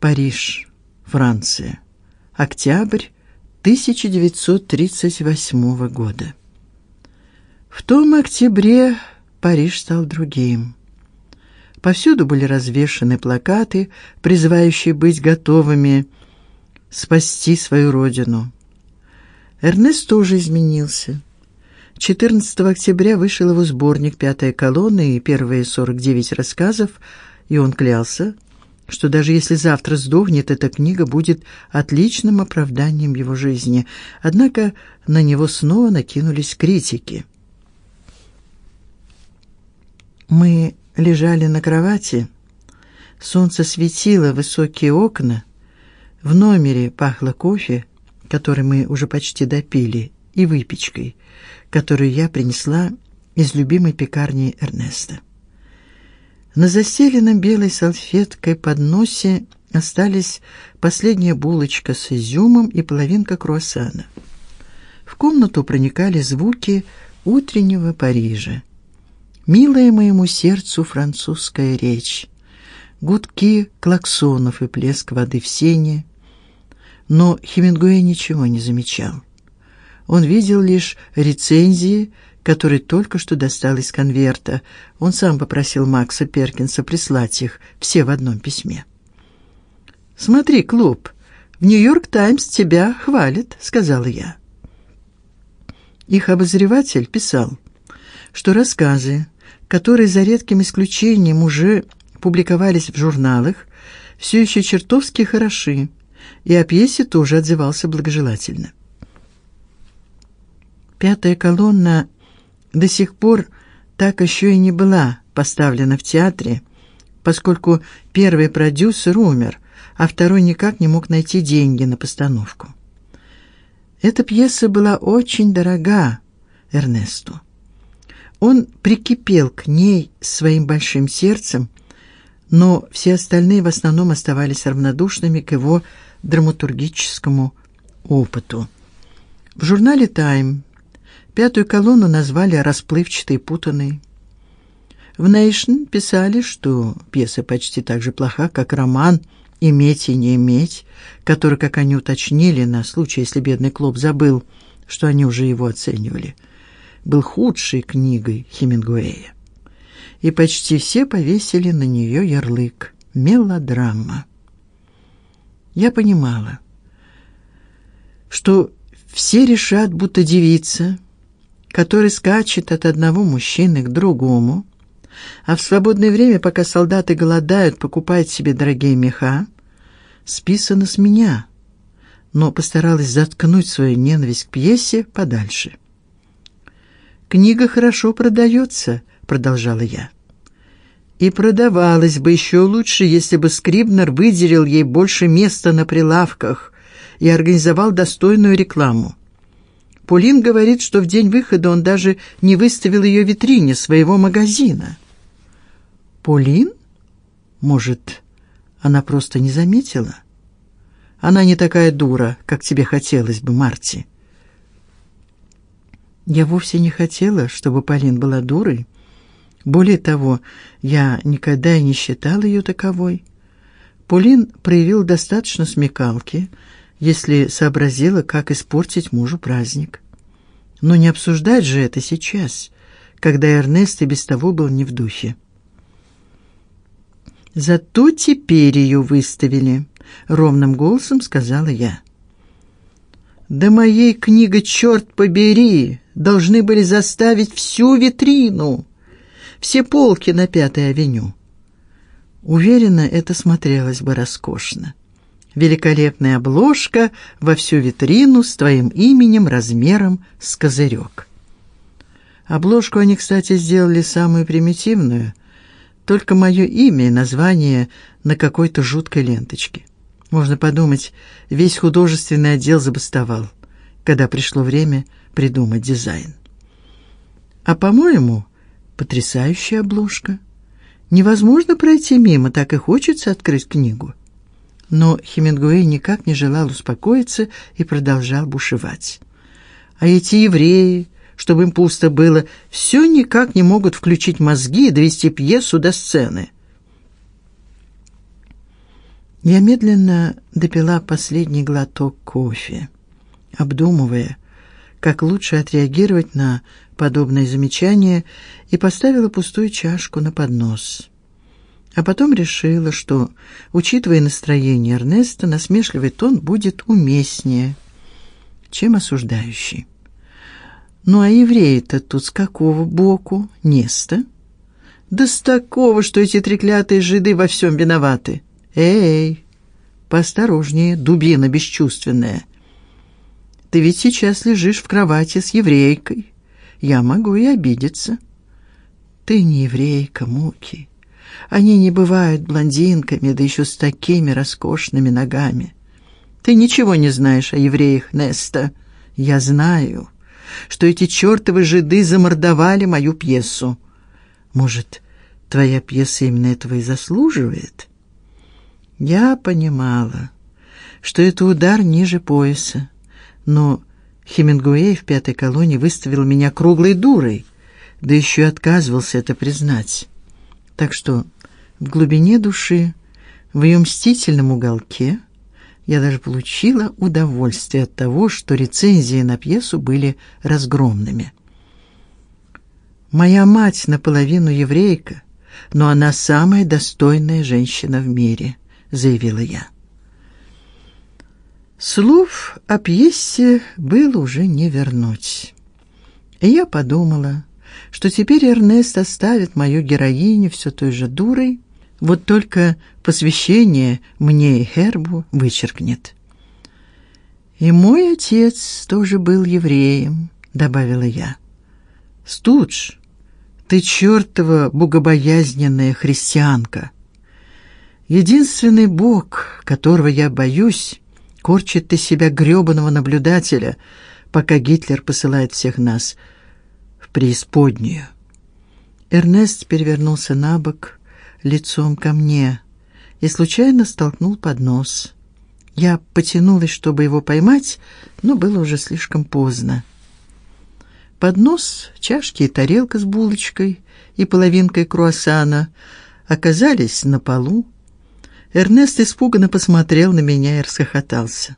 Париж, Франция. Октябрь 1938 года. В том октябре Париж стал другим. Повсюду были развешаны плакаты, призывающие быть готовыми спасти свою родину. Эрнест тоже изменился. 14 октября вышел его сборник «Пятая колонна» и первые 49 рассказов, и он клялся, что даже если завтра сдохнет, эта книга будет отличным оправданием его жизни. Однако на него снова накинулись критики. Мы лежали на кровати. Солнце светило высокие окна. В номере пахло кофе, который мы уже почти допили, и выпечкой, которую я принесла из любимой пекарни Эрнеста. На застеленном белой салфеткой подносе остались последняя булочка с изюмом и половинка круассана. В комнату проникали звуки утреннего Парижа. Милая моему сердцу французская речь, гудки клаксонов и плеск воды в сене. Но Хемингуэй ничего не замечал. Он видел лишь рецензии который только что достал из конверта. Он сам попросил Макса Перкинса прислать их все в одном письме. Смотри, клуб, в Нью-Йорк Таймс тебя хвалит, сказала я. Их обозреватель писал, что рассказы, которые за редким исключением уже публиковались в журналах, все еще чертовски хороши, и о пьесе тоже отзывался благожелательно. Пятая колонна до сих пор так еще и не была поставлена в театре, поскольку первый продюсер умер, а второй никак не мог найти деньги на постановку. Эта пьеса была очень дорога Эрнесту. Он прикипел к ней своим большим сердцем, но все остальные в основном оставались равнодушными к его драматургическому опыту. В журнале Time Пятую колонну назвали расплывчатой и путанной. В Nation писали, что пьеса почти так же плоха, как роман «Иметь и не иметь», который, как они уточнили, на случай, если бедный Клоп забыл, что они уже его оценивали, был худшей книгой Хемингуэя. И почти все повесили на нее ярлык «мелодрама». Я понимала, что все решат, будто девица который скачет от одного мужчины к другому, а в свободное время, пока солдаты голодают, покупает себе дорогие меха, списано с меня, но постаралась заткнуть свою ненависть к пьесе подальше. Книга хорошо продается, продолжала я. И продавалась бы еще лучше, если бы Скрибнер выделил ей больше места на прилавках и организовал достойную рекламу. Полин говорит, что в день выхода он даже не выставил ее в витрине своего магазина. Полин? Может, она просто не заметила? Она не такая дура, как тебе хотелось бы, Марти. Я вовсе не хотела, чтобы Полин была дурой. Более того, я никогда и не считала ее таковой. Полин проявил достаточно смекалки, если сообразила, как испортить мужу праздник. Но не обсуждать же это сейчас, когда Эрнест и без того был не в духе. Зато теперь ее выставили, ровным голосом сказала я. Да моей книга, черт побери, должны были заставить всю витрину, все полки на Пятой авеню. Уверена, это смотрелось бы роскошно великолепная обложка во всю витрину с твоим именем размером с козырек. Обложку они, кстати, сделали самую примитивную, только мое имя и название на какой-то жуткой ленточке. Можно подумать, весь художественный отдел забастовал, когда пришло время придумать дизайн. А по-моему, потрясающая обложка. Невозможно пройти мимо, так и хочется открыть книгу. Но Хемингуэй никак не желал успокоиться и продолжал бушевать. А эти евреи, чтобы им пусто было, все никак не могут включить мозги и довести пьесу до сцены. Я медленно допила последний глоток кофе, обдумывая, как лучше отреагировать на подобное замечание, и поставила пустую чашку на поднос. А потом решила, что, учитывая настроение Эрнеста, насмешливый тон будет уместнее, чем осуждающий. Ну а евреи-то тут с какого боку? Неста? Да с такого, что эти треклятые жиды во всем виноваты. Эй, поосторожнее, дубина бесчувственная. Ты ведь сейчас лежишь в кровати с еврейкой. Я могу и обидеться. Ты не еврейка, муки. Они не бывают блондинками, да еще с такими роскошными ногами. Ты ничего не знаешь о евреях, Неста. Я знаю, что эти чертовы жиды замордовали мою пьесу. Может, твоя пьеса именно этого и заслуживает? Я понимала, что это удар ниже пояса, но Хемингуэй в пятой колонии выставил меня круглой дурой, да еще отказывался это признать. Так что в глубине души, в ее мстительном уголке, я даже получила удовольствие от того, что рецензии на пьесу были разгромными. Моя мать наполовину еврейка, но она самая достойная женщина в мире, заявила я. Слов о пьесе было уже не вернуть. И я подумала, что теперь Эрнест оставит мою героиню все той же дурой, вот только посвящение мне и Хербу вычеркнет. И мой отец тоже был евреем, добавила я. Студж, ты чертова богобоязненная христианка. Единственный бог, которого я боюсь, корчит из себя грёбаного наблюдателя, пока Гитлер посылает всех нас преисподнюю. Эрнест перевернулся на бок, лицом ко мне, и случайно столкнул поднос. Я потянулась, чтобы его поймать, но было уже слишком поздно. Поднос, чашки и тарелка с булочкой и половинкой круассана оказались на полу. Эрнест испуганно посмотрел на меня и расхохотался.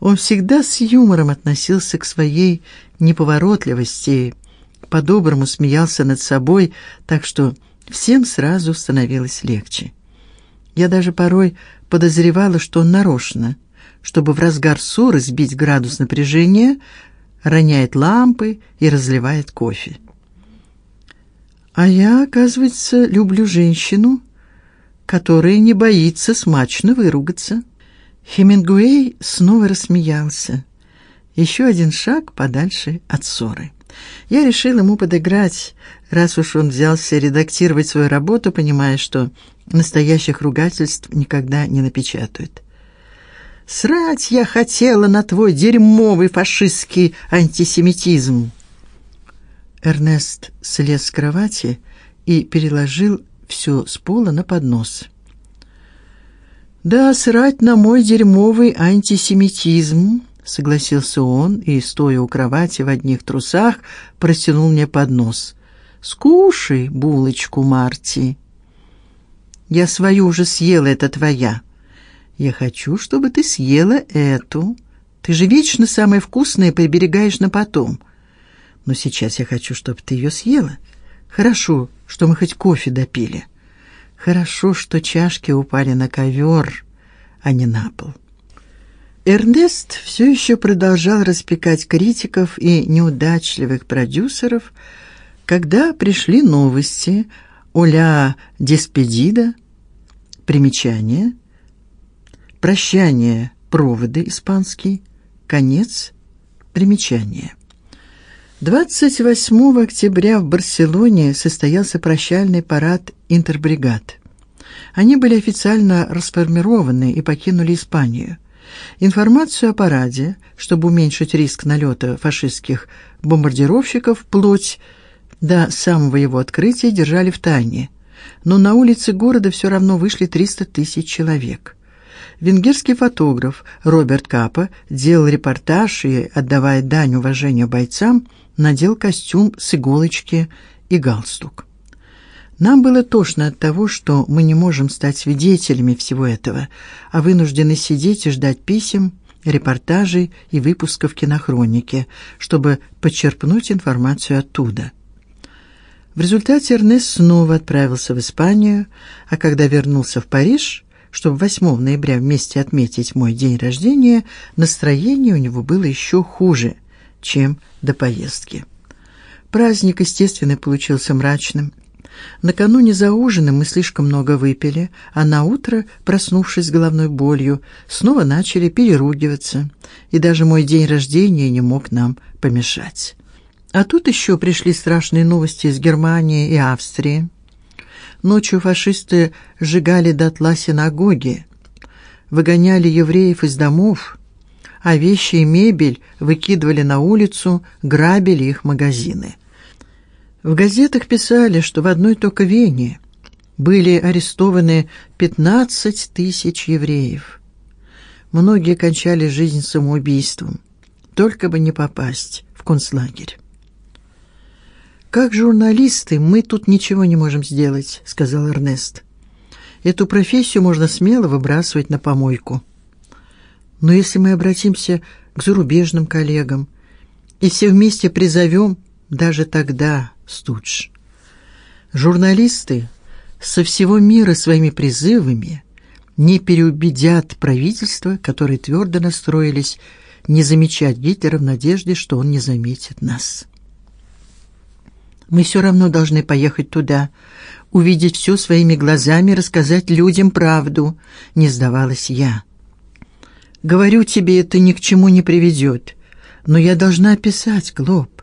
Он всегда с юмором относился к своей неповоротливости, по-доброму смеялся над собой, так что всем сразу становилось легче. Я даже порой подозревала, что он нарочно, чтобы в разгар ссоры сбить градус напряжения, роняет лампы и разливает кофе. А я, оказывается, люблю женщину, которая не боится смачно выругаться. Хемингуэй снова рассмеялся. Еще один шаг подальше от ссоры. Я решил ему подыграть, раз уж он взялся редактировать свою работу, понимая, что настоящих ругательств никогда не напечатают. Срать я хотела на твой дерьмовый фашистский антисемитизм. Эрнест слез с кровати и переложил все с пола на поднос. Да, срать на мой дерьмовый антисемитизм, согласился он и стоя у кровати в одних трусах протянул мне поднос. Скушай булочку, Марти. Я свою уже съела, это твоя. Я хочу, чтобы ты съела эту. Ты же вечно самое вкусное приберегаешь на потом. Но сейчас я хочу, чтобы ты ее съела. Хорошо, что мы хоть кофе допили. Хорошо, что чашки упали на ковер, а не на пол. Эрнест все еще продолжал распекать критиков и неудачливых продюсеров, когда пришли новости о ля Деспедида, примечание, прощание, проводы испанский, конец, примечание. 28 октября в Барселоне состоялся прощальный парад интербригад. Они были официально расформированы и покинули Испанию. Информацию о параде, чтобы уменьшить риск налета фашистских бомбардировщиков вплоть до самого его открытия, держали в тайне. Но на улицы города все равно вышли 300 тысяч человек. Венгерский фотограф Роберт Капа делал репортаж и, отдавая дань уважения бойцам, надел костюм с иголочки и галстук. Нам было тошно от того, что мы не можем стать свидетелями всего этого, а вынуждены сидеть и ждать писем, репортажей и выпусков кинохроники, чтобы подчерпнуть информацию оттуда. В результате Эрнест снова отправился в Испанию, а когда вернулся в Париж, чтобы 8 ноября вместе отметить мой день рождения, настроение у него было еще хуже, чем до поездки. Праздник, естественно, получился мрачным. Накануне за ужином мы слишком много выпили, а на утро, проснувшись с головной болью, снова начали переругиваться, и даже мой день рождения не мог нам помешать. А тут еще пришли страшные новости из Германии и Австрии. Ночью фашисты сжигали дотла синагоги, выгоняли евреев из домов, а вещи и мебель выкидывали на улицу, грабили их магазины. В газетах писали, что в одной только Вене были арестованы 15 тысяч евреев. Многие кончали жизнь самоубийством, только бы не попасть в концлагерь. Как журналисты мы тут ничего не можем сделать, сказал Эрнест. Эту профессию можно смело выбрасывать на помойку. Но если мы обратимся к зарубежным коллегам и все вместе призовем, даже тогда Студж. Журналисты со всего мира своими призывами не переубедят правительство, которые твердо настроились не замечать Гитлера в надежде, что он не заметит нас. Мы все равно должны поехать туда, увидеть все своими глазами, рассказать людям правду, не сдавалась я. Говорю тебе, это ни к чему не приведет, но я должна описать, Глоб.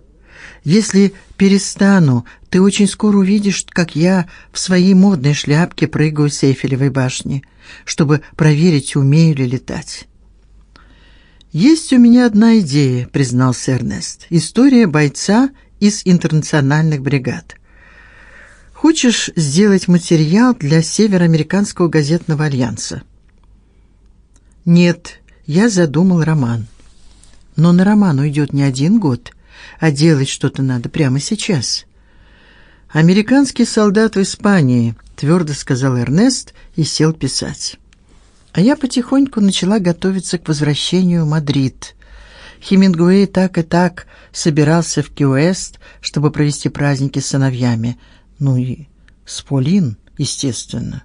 Если перестану, ты очень скоро увидишь, как я в своей модной шляпке прыгаю с Эйфелевой башни, чтобы проверить, умею ли летать. Есть у меня одна идея, признался Эрнест. История бойца из интернациональных бригад. Хочешь сделать материал для Североамериканского газетного альянса? Нет, я задумал роман. Но на роман уйдет не один год а делать что-то надо прямо сейчас. Американский солдат в Испании, твердо сказал Эрнест и сел писать. А я потихоньку начала готовиться к возвращению в Мадрид. Хемингуэй так и так собирался в Ки-Уэст, чтобы провести праздники с сыновьями, ну и с Полин, естественно.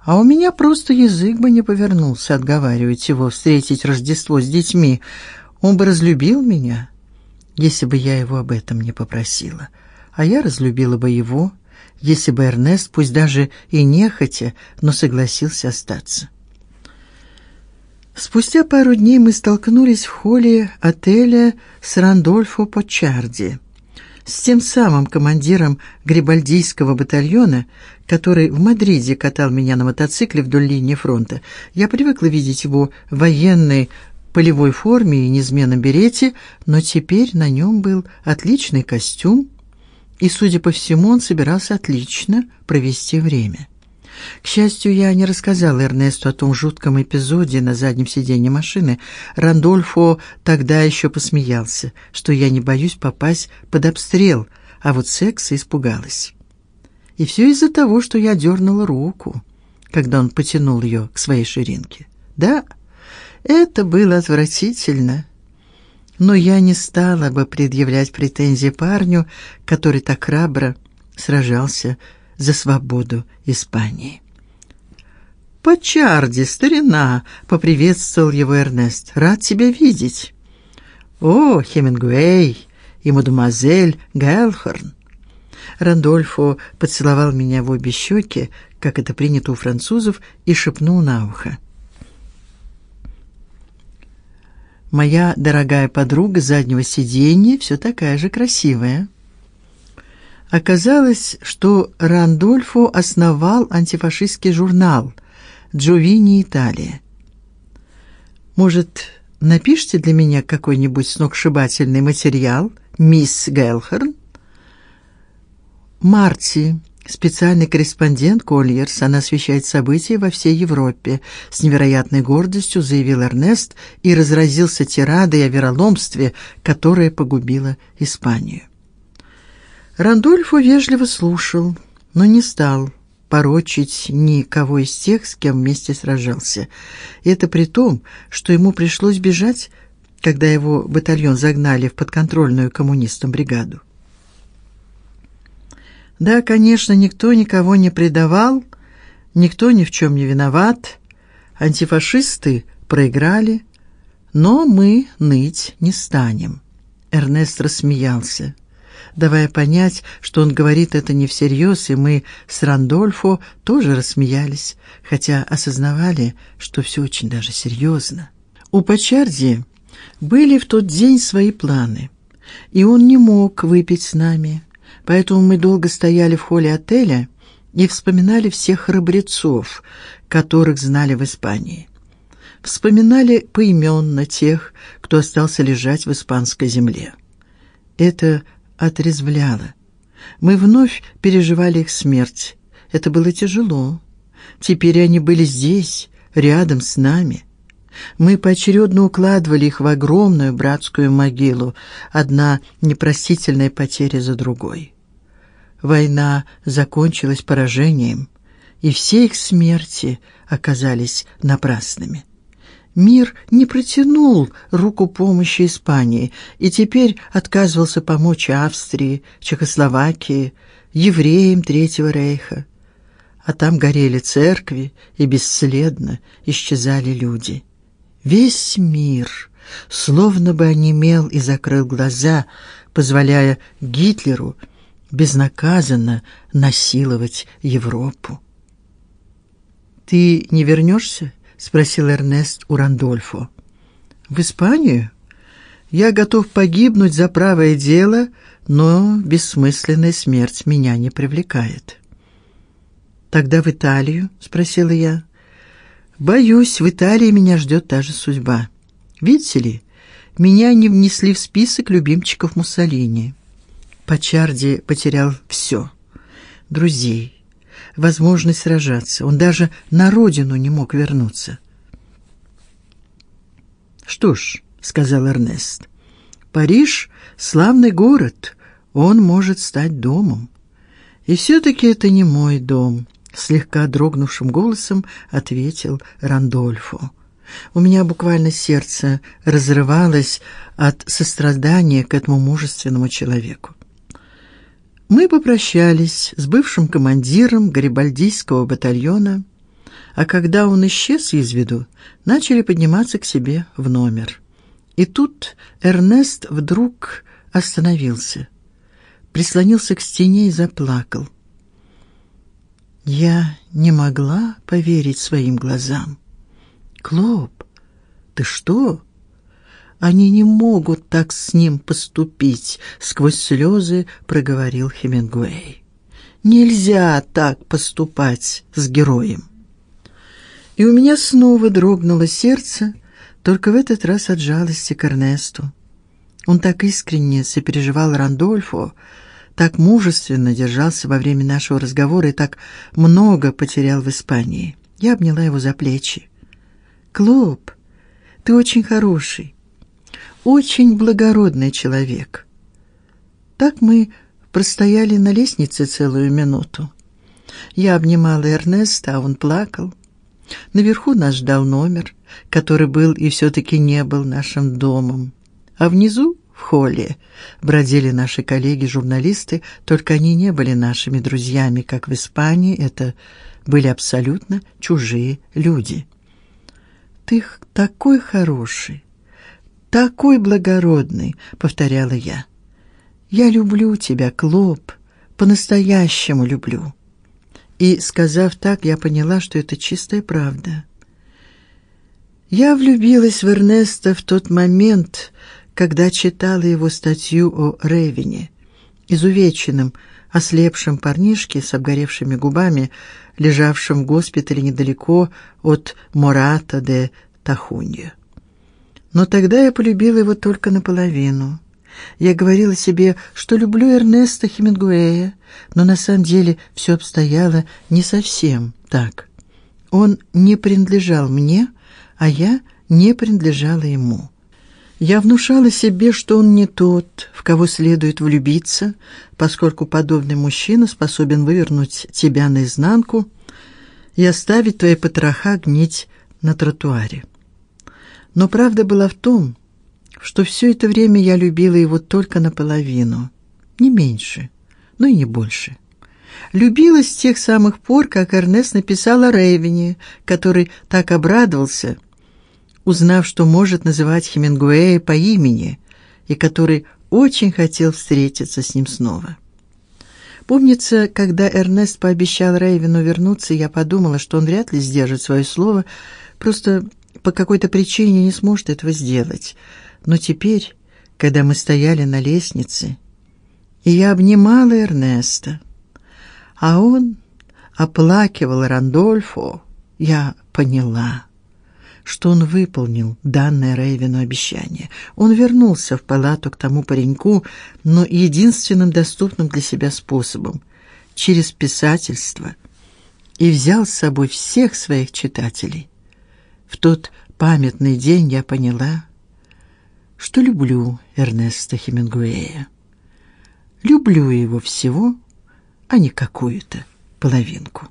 А у меня просто язык бы не повернулся отговаривать его встретить Рождество с детьми. Он бы разлюбил меня если бы я его об этом не попросила, а я разлюбила бы его, если бы Эрнест, пусть даже и нехотя, но согласился остаться. Спустя пару дней мы столкнулись в холле отеля с Рандольфо Почарди, с тем самым командиром грибальдийского батальона, который в Мадриде катал меня на мотоцикле вдоль линии фронта. Я привыкла видеть его в военной полевой форме и неизменном берете, но теперь на нем был отличный костюм, и, судя по всему, он собирался отлично провести время. К счастью, я не рассказала Эрнесту о том жутком эпизоде на заднем сиденье машины. Рандольфо тогда еще посмеялся, что я не боюсь попасть под обстрел, а вот секса испугалась. И все из-за того, что я дернула руку, когда он потянул ее к своей ширинке. Да, это было отвратительно. Но я не стала бы предъявлять претензии парню, который так храбро сражался за свободу Испании. Почарди, старина, поприветствовал его Эрнест. Рад тебя видеть. О, Хемингуэй и мадемуазель Гелхорн. Рандольфо поцеловал меня в обе щеки, как это принято у французов, и шепнул на ухо: Моя дорогая подруга заднего сиденья все такая же красивая. Оказалось, что Рандольфо основал антифашистский журнал Джовини Италия. Может, напишите для меня какой-нибудь сногсшибательный материал, мисс Гелхерн? Марти Специальный корреспондент Кольерс, она освещает события во всей Европе, с невероятной гордостью заявил Эрнест и разразился тирадой о вероломстве, которое погубило Испанию. Рандольфо вежливо слушал, но не стал порочить никого из тех, с кем вместе сражался. И это при том, что ему пришлось бежать, когда его батальон загнали в подконтрольную коммунистам бригаду. Да, конечно, никто никого не предавал, никто ни в чем не виноват. Антифашисты проиграли, но мы ныть не станем. Эрнест рассмеялся, давая понять, что он говорит это не всерьез, и мы с Рандольфо тоже рассмеялись, хотя осознавали, что все очень даже серьезно. У Пачарди были в тот день свои планы, и он не мог выпить с нами. Поэтому мы долго стояли в холле отеля и вспоминали всех храбрецов, которых знали в Испании. Вспоминали поименно тех, кто остался лежать в испанской земле. Это отрезвляло. Мы вновь переживали их смерть. Это было тяжело. Теперь они были здесь, рядом с нами. Мы поочередно укладывали их в огромную братскую могилу, одна непростительная потеря за другой. Война закончилась поражением, и все их смерти оказались напрасными. Мир не протянул руку помощи Испании и теперь отказывался помочь Австрии, Чехословакии, евреям Третьего рейха. А там горели церкви, и бесследно исчезали люди. Весь мир словно бы онемел и закрыл глаза, позволяя Гитлеру безнаказанно насиловать Европу. Ты не вернешься? спросил Эрнест у Рандольфо. В Испанию? Я готов погибнуть за правое дело, но бессмысленная смерть меня не привлекает. Тогда в Италию, спросила я. Боюсь, в Италии меня ждет та же судьба. Видите ли, меня не внесли в список любимчиков Муссолини. Пачарди потерял все: друзей, возможность сражаться. Он даже на родину не мог вернуться. Что ж, сказал Эрнест. Париж славный город, он может стать домом. И все таки это не мой дом, слегка дрогнувшим голосом ответил Рандольфо. У меня буквально сердце разрывалось от сострадания к этому мужественному человеку. Мы попрощались с бывшим командиром гарибальдийского батальона, а когда он исчез из виду, начали подниматься к себе в номер. И тут Эрнест вдруг остановился, прислонился к стене и заплакал. Я не могла поверить своим глазам. Клоп, ты что? Они не могут так с ним поступить, сквозь слезы проговорил Хемингуэй. Нельзя так поступать с героем. И у меня снова дрогнуло сердце, только в этот раз от жалости к Эрнесту. Он так искренне сопереживал Рандольфо, так мужественно держался во время нашего разговора и так много потерял в Испании. Я обняла его за плечи. Клоп, ты очень хороший очень благородный человек. Так мы простояли на лестнице целую минуту. Я обнимала Эрнеста, а он плакал. Наверху нас ждал номер, который был и все таки не был нашим домом. А внизу, в холле, бродили наши коллеги-журналисты, только они не были нашими друзьями, как в Испании, это были абсолютно чужие люди. Ты такой хороший, такой благородный, повторяла я. Я люблю тебя, Клоп, по-настоящему люблю. И сказав так, я поняла, что это чистая правда. Я влюбилась в Эрнеста в тот момент, когда читала его статью о Ревине, изувеченном, ослепшем парнишке с обгоревшими губами, лежавшем в госпитале недалеко от Мората де Тахунья. Но тогда я полюбила его только наполовину. Я говорила себе, что люблю Эрнеста Хемингуэя, но на самом деле все обстояло не совсем так. Он не принадлежал мне, а я не принадлежала ему. Я внушала себе, что он не тот, в кого следует влюбиться, поскольку подобный мужчина способен вывернуть тебя наизнанку и оставить твои потроха гнить на тротуаре. Но правда была в том, что все это время я любила его только наполовину, не меньше, но и не больше. Любила с тех самых пор, как Эрнест написал о Рейвене, который так обрадовался, узнав, что может называть Хемингуэя по имени, и который очень хотел встретиться с ним снова. Помнится, когда Эрнест пообещал Рейвену вернуться, я подумала, что он вряд ли сдержит свое слово, просто по какой-то причине не сможет этого сделать. Но теперь, когда мы стояли на лестнице, и я обнимала Эрнеста, а он оплакивал Рандольфо, я поняла что он выполнил данное Рейвену обещание. Он вернулся в палату к тому пареньку, но единственным доступным для себя способом через писательство и взял с собой всех своих читателей. В тот памятный день я поняла, что люблю Эрнеста Хемингуэя. Люблю его всего, а не какую-то половинку.